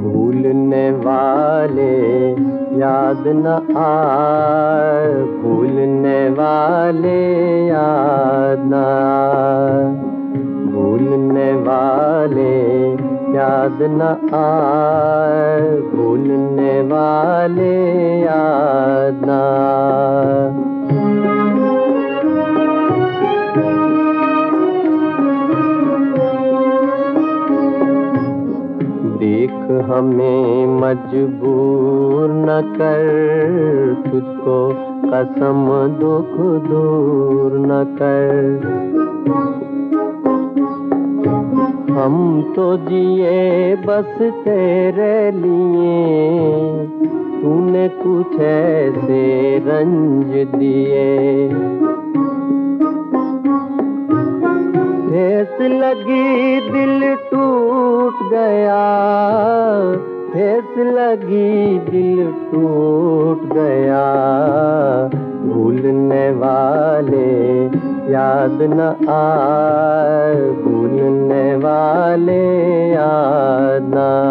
भूलने वाले याद न आए, भूलने वाले याद न भूलने वाले याद न आए, भूलने वाले याद न हमें मजबूर न कर तुझको कसम दुख दूर न कर। हम तो जिए बस तेरे लिए, तूने कुछ ऐसे रंज दिए। लगी दिल टूट गया लगी, दिल टूट गया। भूलने वाले, याद न आए। भूलने वाले, याद न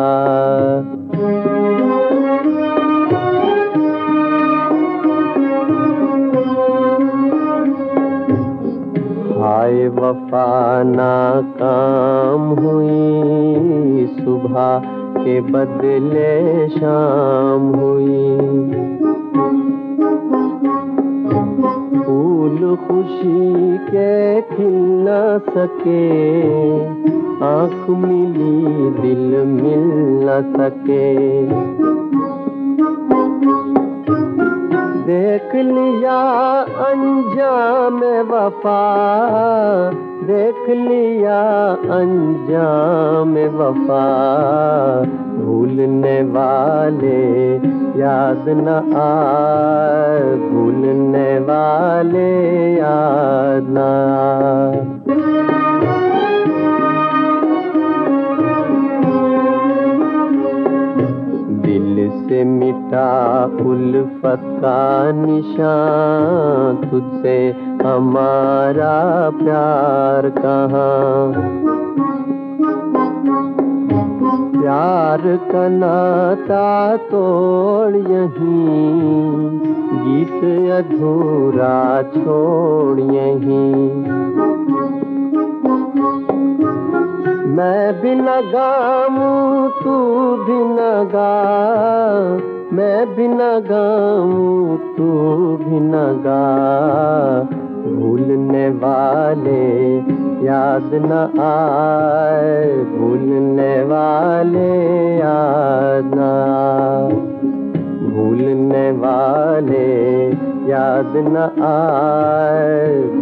वफा नाकाम हुई सुबह। के बदले शाम हुई। फूल खुशी के खिल न सके, आँख मिली दिल मिल न सके। देख लिया अंजाम वफा, देख लिया अंजाम वफा। याद न आए, भूलने वाले याद न दिल से मिटा उल्फत का निशान, तुझसे हमारा प्यार कहाँ? प्यार का नाता तोड़ यहीं, गीत अधूरा छोड़ यहीं। मैं भी न गाऊं, तू भी न गा, मैं भी न गाऊं, तू भी न गा। भूलने वाले याद न आए। भूलने वाले याद न भूलने वाले याद न आए।